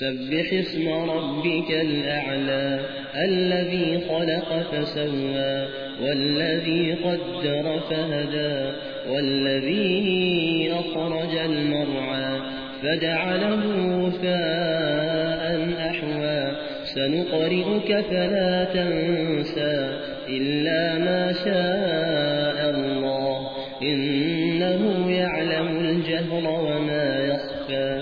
سبح اسم ربك الأعلى الذي خلق فسوى والذي قدر فهدى والذي أخرج المرعى فجعله وفاء أحوى. سنقرئك فلا تنسى إلا ما شاء الله إنه يعلم الجهر وما يخفى.